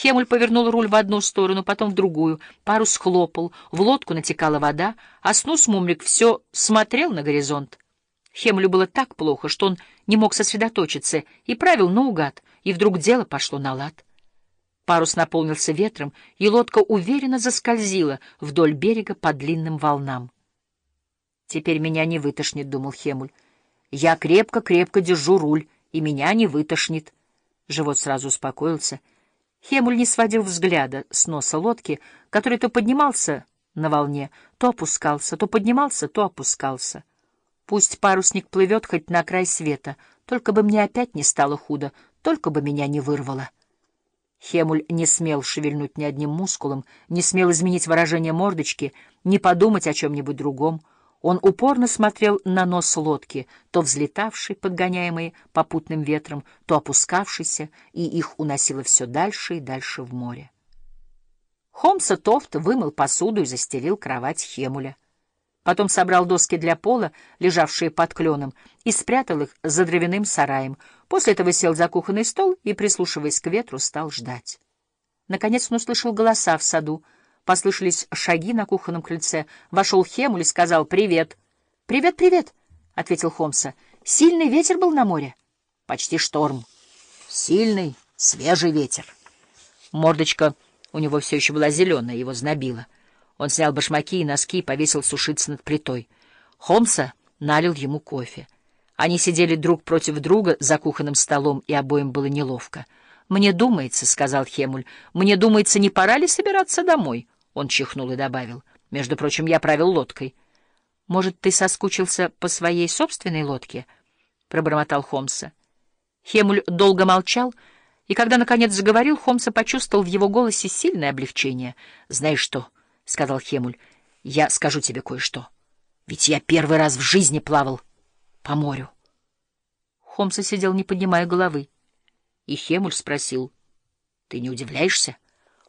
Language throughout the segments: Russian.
Хемуль повернул руль в одну сторону, потом в другую. Парус хлопал, в лодку натекала вода, а Снус-Мумрик все смотрел на горизонт. Хемулю было так плохо, что он не мог сосредоточиться и правил наугад, и вдруг дело пошло на лад. Парус наполнился ветром, и лодка уверенно заскользила вдоль берега по длинным волнам. «Теперь меня не вытошнит», — думал Хемуль. «Я крепко-крепко держу руль, и меня не вытошнит». Живот сразу успокоился — Хемуль не сводил взгляда с носа лодки, который то поднимался на волне, то опускался, то поднимался, то опускался. Пусть парусник плывет хоть на край света, только бы мне опять не стало худо, только бы меня не вырвало. Хемуль не смел шевельнуть ни одним мускулом, не смел изменить выражение мордочки, не подумать о чем-нибудь другом — он упорно смотрел на нос лодки, то взлетавший, подгоняемый попутным ветром, то опускавшийся, и их уносило все дальше и дальше в море. Хомса Тофт вымыл посуду и застелил кровать Хемуля. Потом собрал доски для пола, лежавшие под кленом, и спрятал их за дровяным сараем. После этого сел за кухонный стол и, прислушиваясь к ветру, стал ждать. Наконец он услышал голоса в саду, Послышались шаги на кухонном крыльце. Вошел Хемуль и сказал «Привет». «Привет, привет», — ответил Хомса. «Сильный ветер был на море?» «Почти шторм. Сильный, свежий ветер». Мордочка у него все еще была зеленая, его знобило. Он снял башмаки и носки и повесил сушиться над плитой. Хомса налил ему кофе. Они сидели друг против друга за кухонным столом, и обоим было неловко. «Мне думается», — сказал Хемуль, — «мне думается, не пора ли собираться домой?» Он чихнул и добавил. «Между прочим, я правил лодкой». «Может, ты соскучился по своей собственной лодке?» — пробормотал Холмса. Хемуль долго молчал, и когда, наконец, заговорил, Холмса почувствовал в его голосе сильное облегчение. «Знаешь что?» — сказал Хемуль. «Я скажу тебе кое-что. Ведь я первый раз в жизни плавал по морю». Холмса сидел, не поднимая головы. И Хемуль спросил. «Ты не удивляешься?»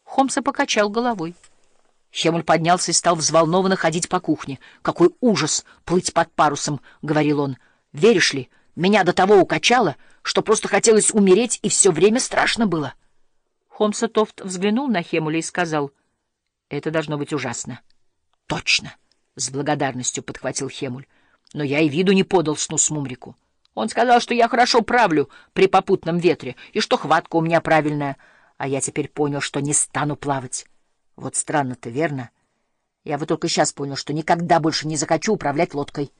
Холмса покачал головой. Хемуль поднялся и стал взволнованно ходить по кухне. «Какой ужас плыть под парусом!» — говорил он. «Веришь ли, меня до того укачало, что просто хотелось умереть, и все время страшно было». Хомса Тофт взглянул на Хемуля и сказал, «Это должно быть ужасно». «Точно!» — с благодарностью подхватил Хемуль. «Но я и виду не подал снус Мумрику. Он сказал, что я хорошо правлю при попутном ветре, и что хватка у меня правильная, а я теперь понял, что не стану плавать». Вот странно-то, верно? Я вот только сейчас понял, что никогда больше не захочу управлять лодкой.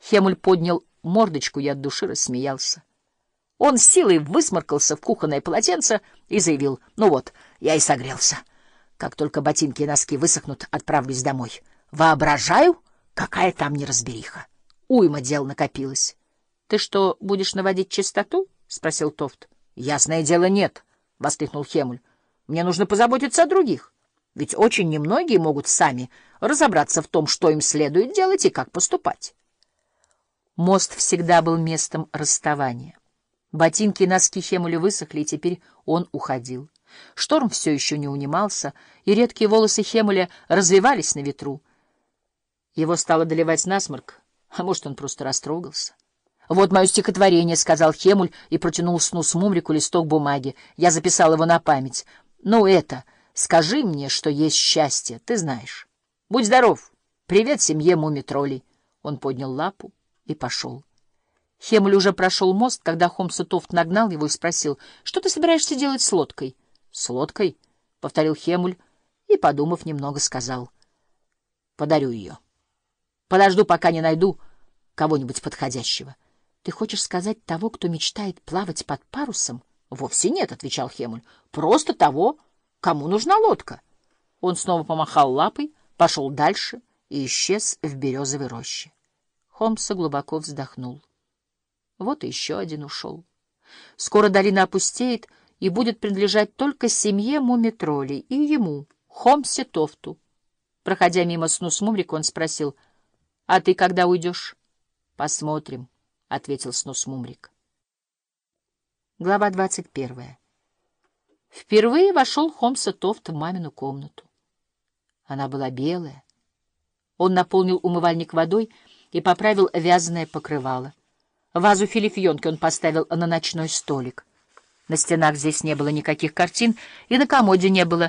Хемуль поднял мордочку и от души рассмеялся. Он силой высморкался в кухонное полотенце и заявил, ну вот, я и согрелся. Как только ботинки и носки высохнут, отправлюсь домой. Воображаю, какая там неразбериха. Уйма дел накопилось. — Ты что, будешь наводить чистоту? — спросил Тофт. — Ясное дело, нет, — воскликнул Хемуль. — Мне нужно позаботиться о других. Ведь очень немногие могут сами разобраться в том, что им следует делать и как поступать. Мост всегда был местом расставания. Ботинки и носки Хемуля высохли, и теперь он уходил. Шторм все еще не унимался, и редкие волосы Хемуля развивались на ветру. Его стало доливать насморк, а может, он просто растрогался. «Вот мое стихотворение», — сказал Хемуль и протянул снус Мумрику листок бумаги. Я записал его на память. «Ну, это...» Скажи мне, что есть счастье, ты знаешь. Будь здоров. Привет семье мумитролей. Он поднял лапу и пошел. Хемуль уже прошел мост, когда Хомса Тофт нагнал его и спросил, что ты собираешься делать с лодкой? — С лодкой? — повторил Хемуль и, подумав немного, сказал. — Подарю ее. Подожду, пока не найду кого-нибудь подходящего. — Ты хочешь сказать того, кто мечтает плавать под парусом? — Вовсе нет, — отвечал Хемуль. — Просто того, Кому нужна лодка? Он снова помахал лапой, пошел дальше и исчез в березовой роще. Холмса глубоко вздохнул. Вот и еще один ушел. Скоро долина опустеет и будет принадлежать только семье мумитролей и ему, Хомсе Тофту. Проходя мимо Снус Мумрик, он спросил, — А ты когда уйдешь? — Посмотрим, — ответил Снус Мумрик. Глава двадцать первая. Впервые вошел Хомса Тофт в мамину комнату. Она была белая. Он наполнил умывальник водой и поправил вязаное покрывало. Вазу филифьонки он поставил на ночной столик. На стенах здесь не было никаких картин, и на комоде не было